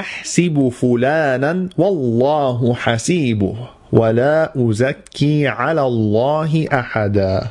أحسب فلانا والله حسيبه ولا أزكي على الله أحدا.